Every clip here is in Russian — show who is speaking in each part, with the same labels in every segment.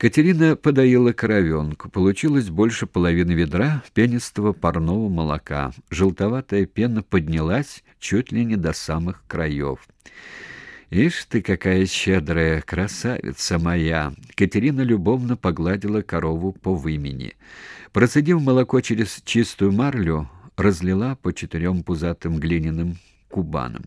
Speaker 1: Катерина подоила коровенку. Получилось больше половины ведра пенистого парного молока. Желтоватая пена поднялась чуть ли не до самых краев. «Ишь ты, какая щедрая красавица моя!» Катерина любовно погладила корову по вымени. Процедив молоко через чистую марлю, разлила по четырем пузатым глиняным кубанам.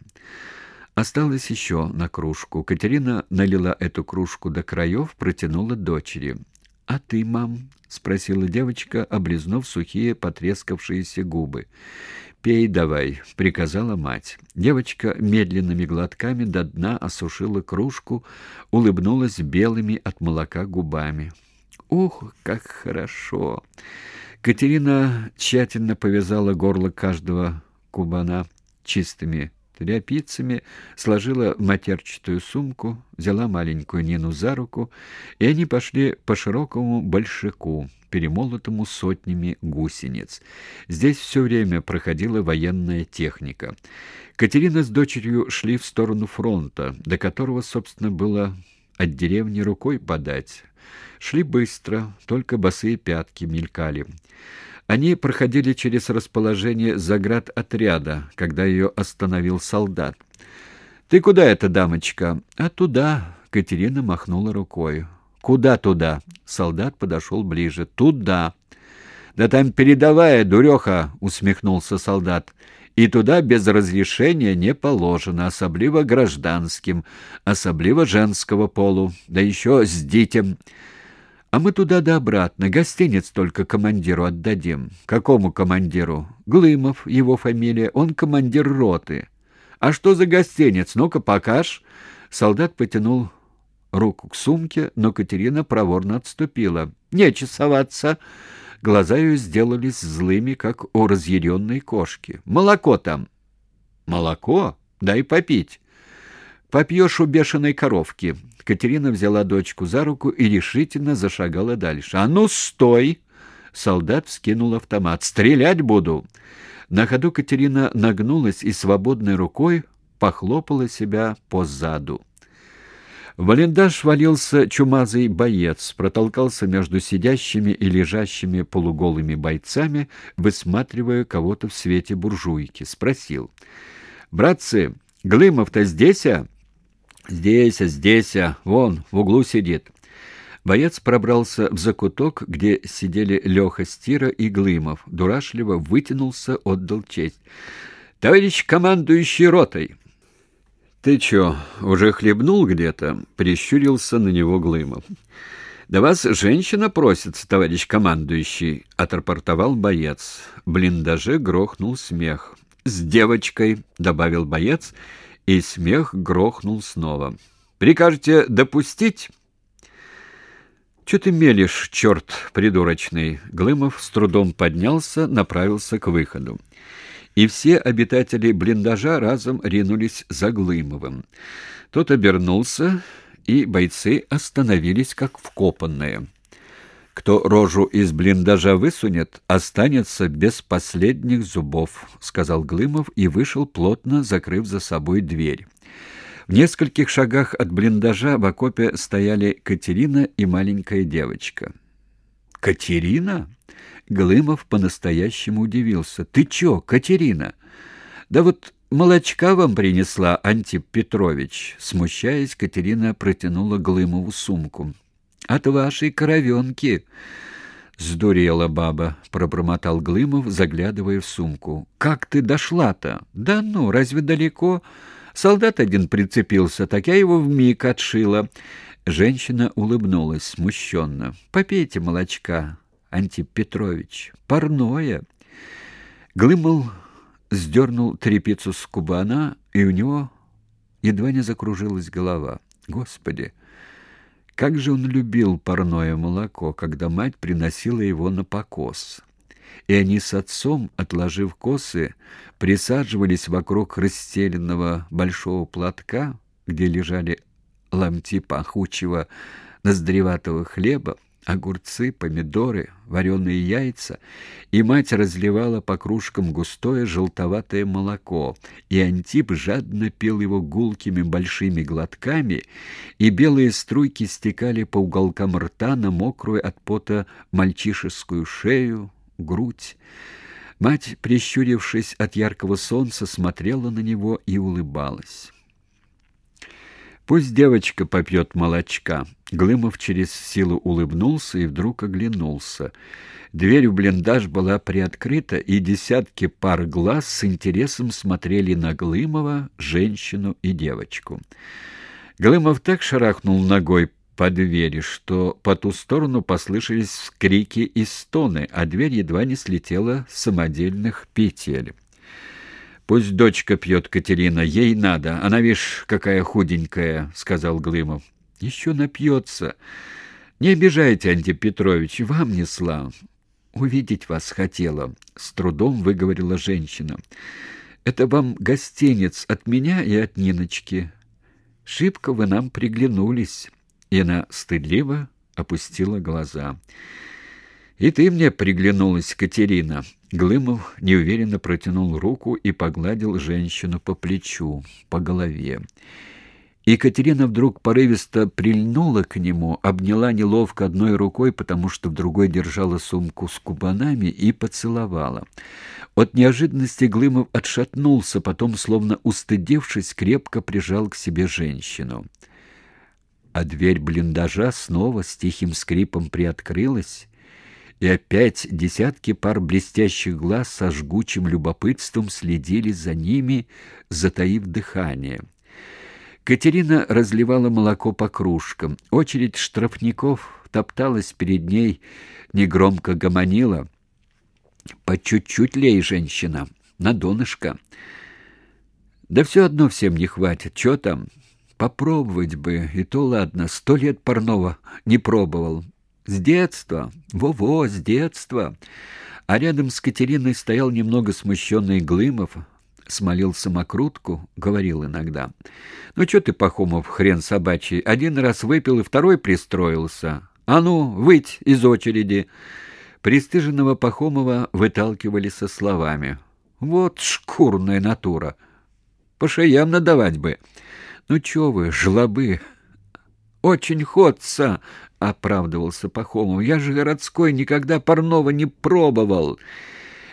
Speaker 1: Осталось еще на кружку. Катерина налила эту кружку до краев, протянула дочери. «А ты, мам?» — спросила девочка, облизнув сухие потрескавшиеся губы. «Пей давай», — приказала мать. Девочка медленными глотками до дна осушила кружку, улыбнулась белыми от молока губами. «Ух, как хорошо!» Катерина тщательно повязала горло каждого кубана чистыми тряпицами, сложила матерчатую сумку, взяла маленькую Нину за руку, и они пошли по широкому большаку, перемолотому сотнями гусениц. Здесь все время проходила военная техника. Катерина с дочерью шли в сторону фронта, до которого, собственно, было от деревни рукой подать. Шли быстро, только босые пятки мелькали. Они проходили через расположение заград отряда, когда ее остановил солдат. «Ты куда это, дамочка?» «А туда», — Катерина махнула рукой. «Куда туда?» Солдат подошел ближе. «Туда». «Да там передовая, дуреха!» — усмехнулся солдат. «И туда без разрешения не положено, особливо гражданским, особливо женского полу, да еще с детем». А мы туда да обратно, гостиниц только командиру отдадим. Какому командиру? Глымов, его фамилия, он командир роты. А что за гостиниц? Ну-ка, покаж. Солдат потянул руку к сумке, но Катерина проворно отступила. Не чесоваться. Глаза ее сделались злыми, как у разъяренной кошки. Молоко там. Молоко? Дай попить. Попьешь у бешеной коровки. Катерина взяла дочку за руку и решительно зашагала дальше. «А ну, стой!» Солдат вскинул автомат. «Стрелять буду!» На ходу Катерина нагнулась и свободной рукой похлопала себя по заду. В блиндаж валился чумазый боец, протолкался между сидящими и лежащими полуголыми бойцами, высматривая кого-то в свете буржуйки. Спросил. «Братцы, Глымов-то здесь, а?» Здесь, а здесь, а вон, в углу сидит. Боец пробрался в закуток, где сидели Леха Стира и Глымов. Дурашливо вытянулся, отдал честь. «Товарищ командующий ротой!» «Ты чё, уже хлебнул где-то?» — прищурился на него Глымов. «Да вас женщина просится, товарищ командующий», — отрапортовал боец. В блиндаже грохнул смех. «С девочкой», — добавил боец, — и смех грохнул снова. «Прикажете допустить?» «Чё ты мелешь, черт придурочный?» Глымов с трудом поднялся, направился к выходу. И все обитатели блиндажа разом ринулись за Глымовым. Тот обернулся, и бойцы остановились как вкопанные. Кто рожу из блиндажа высунет, останется без последних зубов, сказал Глымов и вышел плотно, закрыв за собой дверь. В нескольких шагах от блиндажа в окопе стояли Катерина и маленькая девочка. Катерина? Глымов по-настоящему удивился. Ты чё, Катерина? Да вот молочка вам принесла Антип Петрович, смущаясь, Катерина протянула Глымову сумку. От вашей коровенки. Сдурела баба, пробормотал Глымов, заглядывая в сумку. Как ты дошла-то? Да ну, разве далеко? Солдат один прицепился, так я его вмиг отшила. Женщина улыбнулась смущенно. Попейте молочка, Антип Петрович. Парное. Глымов сдернул трепицу с кубана, и у него едва не закружилась голова. Господи! Как же он любил парное молоко, когда мать приносила его на покос. И они с отцом, отложив косы, присаживались вокруг расстеленного большого платка, где лежали ломти пахучего ноздреватого хлеба, огурцы, помидоры, вареные яйца, и мать разливала по кружкам густое желтоватое молоко, и Антип жадно пил его гулкими большими глотками, и белые струйки стекали по уголкам рта на мокрую от пота мальчишескую шею, грудь. Мать, прищурившись от яркого солнца, смотрела на него и улыбалась. Пусть девочка попьет молочка. Глымов через силу улыбнулся и вдруг оглянулся. Дверь в блиндаж была приоткрыта, и десятки пар глаз с интересом смотрели на Глымова, женщину и девочку. Глымов так шарахнул ногой по двери, что по ту сторону послышались крики и стоны, а дверь едва не слетела с самодельных петель. Пусть дочка пьет, Катерина, ей надо. Она, видишь, какая худенькая, — сказал Глымов. Еще напьется. Не обижайте, Антип Петрович, вам несла. Увидеть вас хотела, — с трудом выговорила женщина. Это вам гостинец от меня и от Ниночки. Шибко вы нам приглянулись. И она стыдливо опустила глаза. «И ты мне приглянулась, Катерина». Глымов неуверенно протянул руку и погладил женщину по плечу, по голове. Екатерина вдруг порывисто прильнула к нему, обняла неловко одной рукой, потому что в другой держала сумку с кубанами, и поцеловала. От неожиданности Глымов отшатнулся, потом, словно устыдившись, крепко прижал к себе женщину. А дверь блиндажа снова с тихим скрипом приоткрылась, и опять десятки пар блестящих глаз со жгучим любопытством следили за ними, затаив дыхание. Катерина разливала молоко по кружкам. Очередь штрафников топталась перед ней, негромко гомонила. «По чуть-чуть лей, женщина, на донышко». «Да все одно всем не хватит. Че там?» «Попробовать бы, и то ладно. Сто лет парного не пробовал. С детства, во-во, с детства. А рядом с Катериной стоял немного смущенный Глымов, смолил самокрутку, говорил иногда. «Ну, что ты, Пахомов, хрен собачий, один раз выпил и второй пристроился. А ну, выть из очереди!» Престыженного Пахомова выталкивали со словами. «Вот шкурная натура! По шеям надавать бы! Ну, чё вы, жлобы!» «Очень ходца!» — оправдывался Пахомов. «Я же городской никогда парного не пробовал!»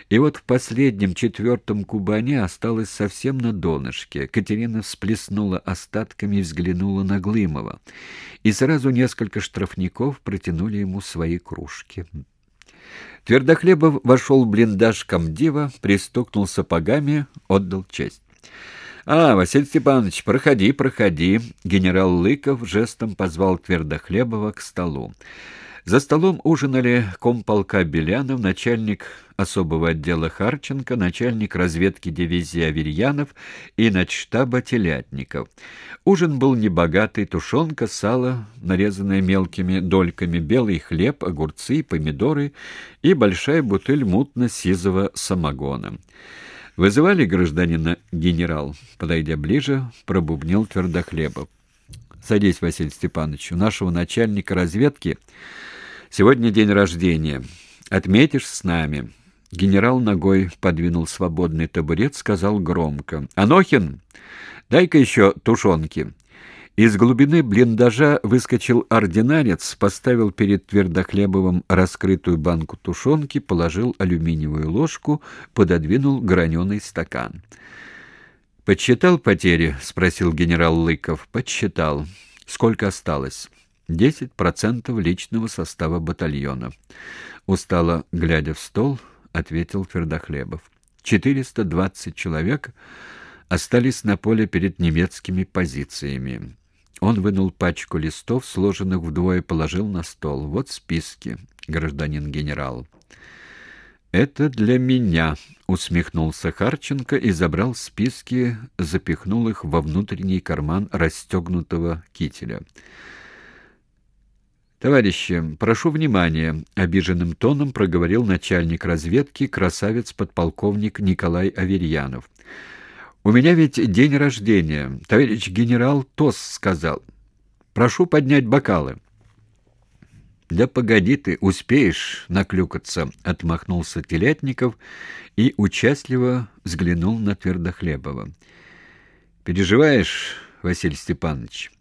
Speaker 1: И вот в последнем четвертом кубане осталось совсем на донышке. Катерина всплеснула остатками и взглянула на Глымова. И сразу несколько штрафников протянули ему свои кружки. Твердохлебов вошел в блиндаж комдива, пристукнул сапогами, отдал честь. «А, Василий Степанович, проходи, проходи!» Генерал Лыков жестом позвал Твердохлебова к столу. За столом ужинали комполка Белянов, начальник особого отдела Харченко, начальник разведки дивизии Аверьянов и начштаба Телятников. Ужин был небогатый, тушенка, сало, нарезанное мелкими дольками, белый хлеб, огурцы, помидоры и большая бутыль мутно-сизого самогона. «Вызывали гражданина генерал?» Подойдя ближе, пробубнил Твердохлебов. «Садись, Василий Степанович. У нашего начальника разведки сегодня день рождения. Отметишь с нами». Генерал ногой подвинул свободный табурет, сказал громко. «Анохин, дай-ка еще тушенки». Из глубины блиндажа выскочил ординарец, поставил перед Твердохлебовым раскрытую банку тушенки, положил алюминиевую ложку, пододвинул граненый стакан. «Подсчитал потери?» — спросил генерал Лыков. «Подсчитал. Сколько осталось?» «Десять процентов личного состава батальона». Устало, глядя в стол, ответил Твердохлебов. «Четыреста двадцать человек...» остались на поле перед немецкими позициями. Он вынул пачку листов, сложенных вдвое, положил на стол. Вот списки, гражданин генерал. Это для меня, усмехнулся Харченко и забрал списки, запихнул их во внутренний карман расстегнутого кителя. «Товарищи, прошу внимания», — обиженным тоном проговорил начальник разведки красавец-подполковник Николай Аверьянов. У меня ведь день рождения. Товарищ генерал Тос сказал. Прошу поднять бокалы. Да погоди ты, успеешь наклюкаться, отмахнулся Телятников и участливо взглянул на Твердохлебова. Переживаешь, Василий Степанович?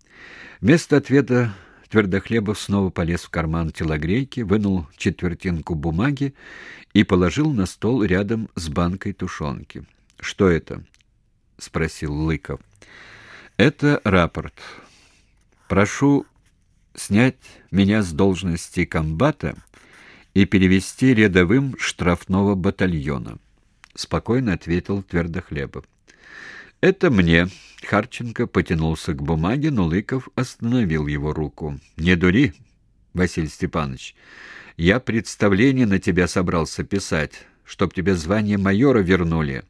Speaker 1: Вместо ответа Твердохлебов снова полез в карман телогрейки, вынул четвертинку бумаги и положил на стол рядом с банкой тушенки. «Что это?» — спросил Лыков. «Это рапорт. Прошу снять меня с должности комбата и перевести рядовым штрафного батальона», — спокойно ответил Твердохлебов. «Это мне». Харченко потянулся к бумаге, но Лыков остановил его руку. «Не дури, Василий Степанович. Я представление на тебя собрался писать, чтоб тебе звание майора вернули.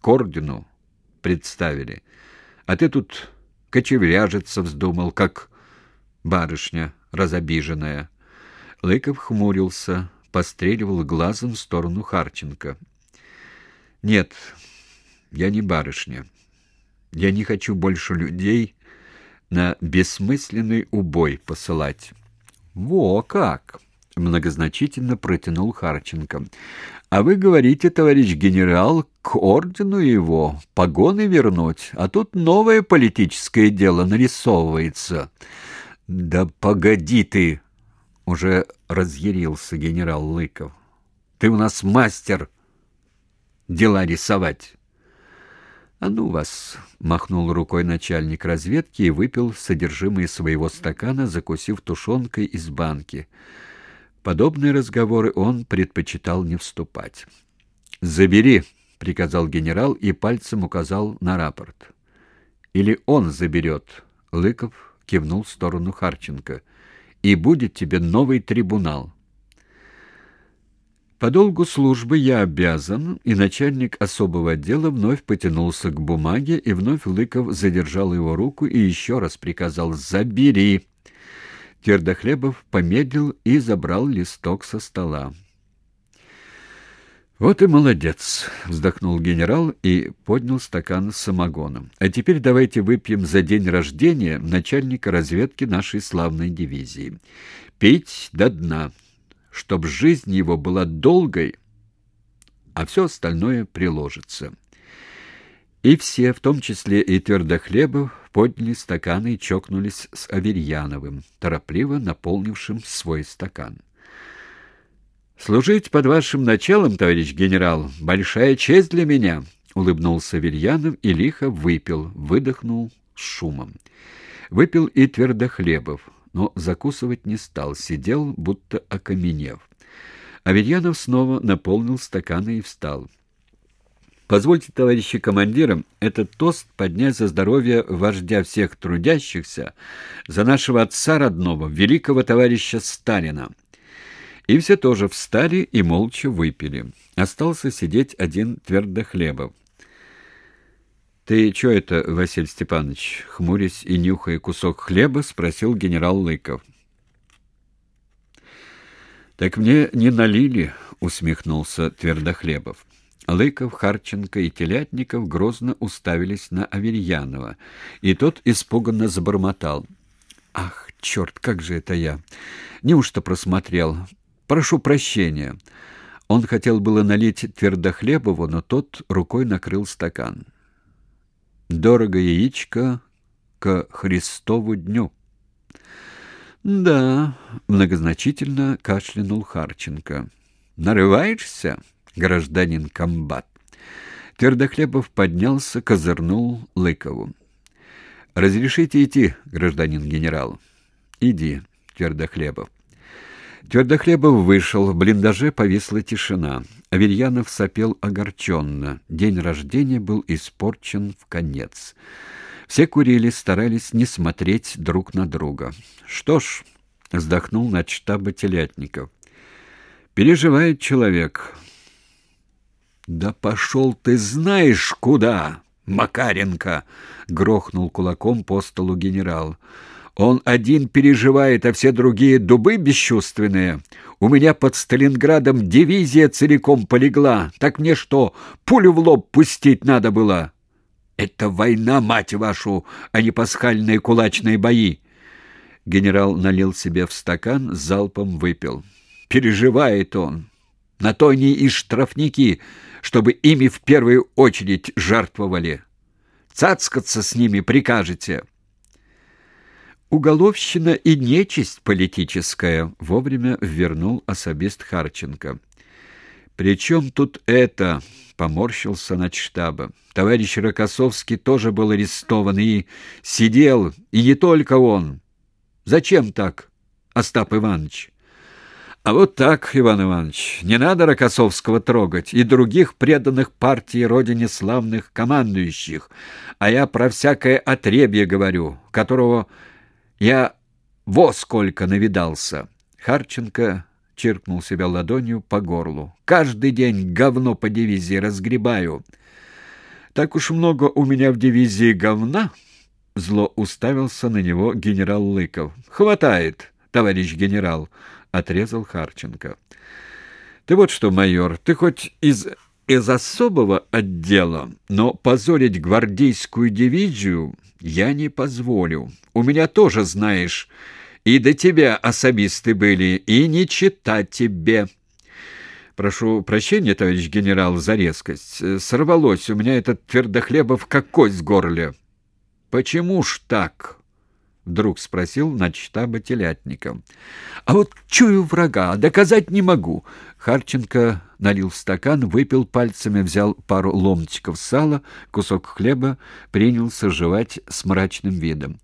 Speaker 1: К ордену представили. А ты тут кочевряжиться вздумал, как барышня разобиженная». Лыков хмурился, постреливал глазом в сторону Харченко. «Нет, я не барышня. Я не хочу больше людей на бессмысленный убой посылать. Во как, многозначительно протянул Харченко. А вы говорите, товарищ генерал, к ордену его погоны вернуть, а тут новое политическое дело нарисовывается. Да погоди ты, уже разъярился генерал Лыков. Ты у нас мастер дела рисовать. «А ну вас!» — махнул рукой начальник разведки и выпил содержимое своего стакана, закусив тушенкой из банки. Подобные разговоры он предпочитал не вступать. «Забери!» — приказал генерал и пальцем указал на рапорт. «Или он заберет!» — Лыков кивнул в сторону Харченко. «И будет тебе новый трибунал!» По долгу службы я обязан, и начальник особого отдела вновь потянулся к бумаге, и вновь Лыков задержал его руку и еще раз приказал «Забери!». Твердохлебов помедлил и забрал листок со стола. «Вот и молодец!» — вздохнул генерал и поднял стакан с самогоном. «А теперь давайте выпьем за день рождения начальника разведки нашей славной дивизии. Пить до дна!» чтоб жизнь его была долгой, а все остальное приложится. И все, в том числе и Твердохлебов, подняли стаканы и чокнулись с Аверьяновым, торопливо наполнившим свой стакан. «Служить под вашим началом, товарищ генерал, большая честь для меня», — улыбнулся Аверьянов и лихо выпил, выдохнул с шумом. Выпил и Твердохлебов, но закусывать не стал, сидел, будто окаменев. Аверьянов снова наполнил стаканы и встал. Позвольте, товарищи командирам, этот тост поднять за здоровье вождя всех трудящихся, за нашего отца родного, великого товарища Сталина. И все тоже встали и молча выпили. Остался сидеть один Твердохлебов. «Ты что это, Василий Степанович?» — хмурясь и нюхая кусок хлеба, спросил генерал Лыков. «Так мне не налили», — усмехнулся Твердохлебов. Лыков, Харченко и Телятников грозно уставились на Аверьянова, и тот испуганно забормотал. «Ах, черт, как же это я! Неужто просмотрел? Прошу прощения!» Он хотел было налить Твердохлебову, но тот рукой накрыл стакан. Дорого яичко к Христову дню. Да, многозначительно кашлянул Харченко. Нарываешься, гражданин комбат? Твердохлебов поднялся, козырнул Лыкову. «Разрешите идти, гражданин генерал?» «Иди, Твердохлебов». Твердохлебов вышел, в блиндаже повисла тишина. Аверьянов сопел огорченно. День рождения был испорчен в конец. Все курили, старались не смотреть друг на друга. «Что ж», — вздохнул на штаба телятников, — «переживает человек». «Да пошел ты знаешь куда, Макаренко!» — грохнул кулаком по столу генерал. Он один переживает, а все другие дубы бесчувственные. У меня под Сталинградом дивизия целиком полегла. Так мне что, пулю в лоб пустить надо было? Это война, мать вашу, а не пасхальные кулачные бои. Генерал налил себе в стакан, залпом выпил. Переживает он. На то они и штрафники, чтобы ими в первую очередь жертвовали. Цацкаться с ними прикажете. Уголовщина и нечисть политическая, вовремя вернул особист Харченко. «При чем тут это?» — поморщился начштаба. «Товарищ Рокоссовский тоже был арестован и сидел, и не только он. Зачем так, Остап Иванович?» «А вот так, Иван Иванович, не надо Рокоссовского трогать и других преданных партии родине славных командующих, а я про всякое отребье говорю, которого я во сколько навидался». Харченко чиркнул себя ладонью по горлу. «Каждый день говно по дивизии разгребаю». «Так уж много у меня в дивизии говна?» Зло уставился на него генерал Лыков. «Хватает, товарищ генерал», — отрезал Харченко. «Ты вот что, майор, ты хоть из из особого отдела, но позорить гвардейскую дивизию я не позволю. У меня тоже, знаешь, и до тебя особисты были, и не читать тебе. Прошу прощения, товарищ генерал, за резкость. Сорвалось у меня этот твердохлебов как кость в горле. Почему ж так? Вдруг спросил начштаба телятника. А вот чую врага, доказать не могу. Харченко налил в стакан, выпил пальцами, взял пару ломтиков сала, кусок хлеба, принялся жевать с мрачным видом.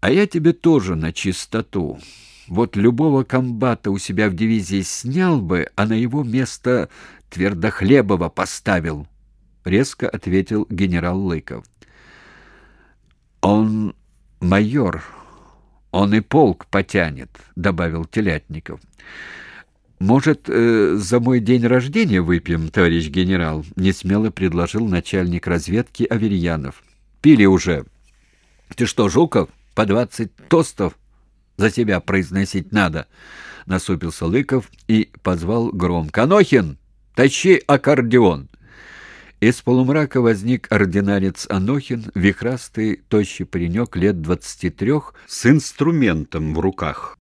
Speaker 1: А я тебе тоже на чистоту. Вот любого комбата у себя в дивизии снял бы, а на его место Твердохлебова поставил, — резко ответил генерал Лыков. Он майор, он и полк потянет, — добавил Телятников. «Может, э, за мой день рождения выпьем, товарищ генерал?» — несмело предложил начальник разведки Аверьянов. «Пили уже». «Ты что, Жуков?» по двадцать тостов за тебя произносить надо, — насупился Лыков и позвал громко. — Анохин, тащи аккордеон! Из полумрака возник ординарец Анохин, вихрастый, тощий паренек лет двадцати трех, с инструментом в руках.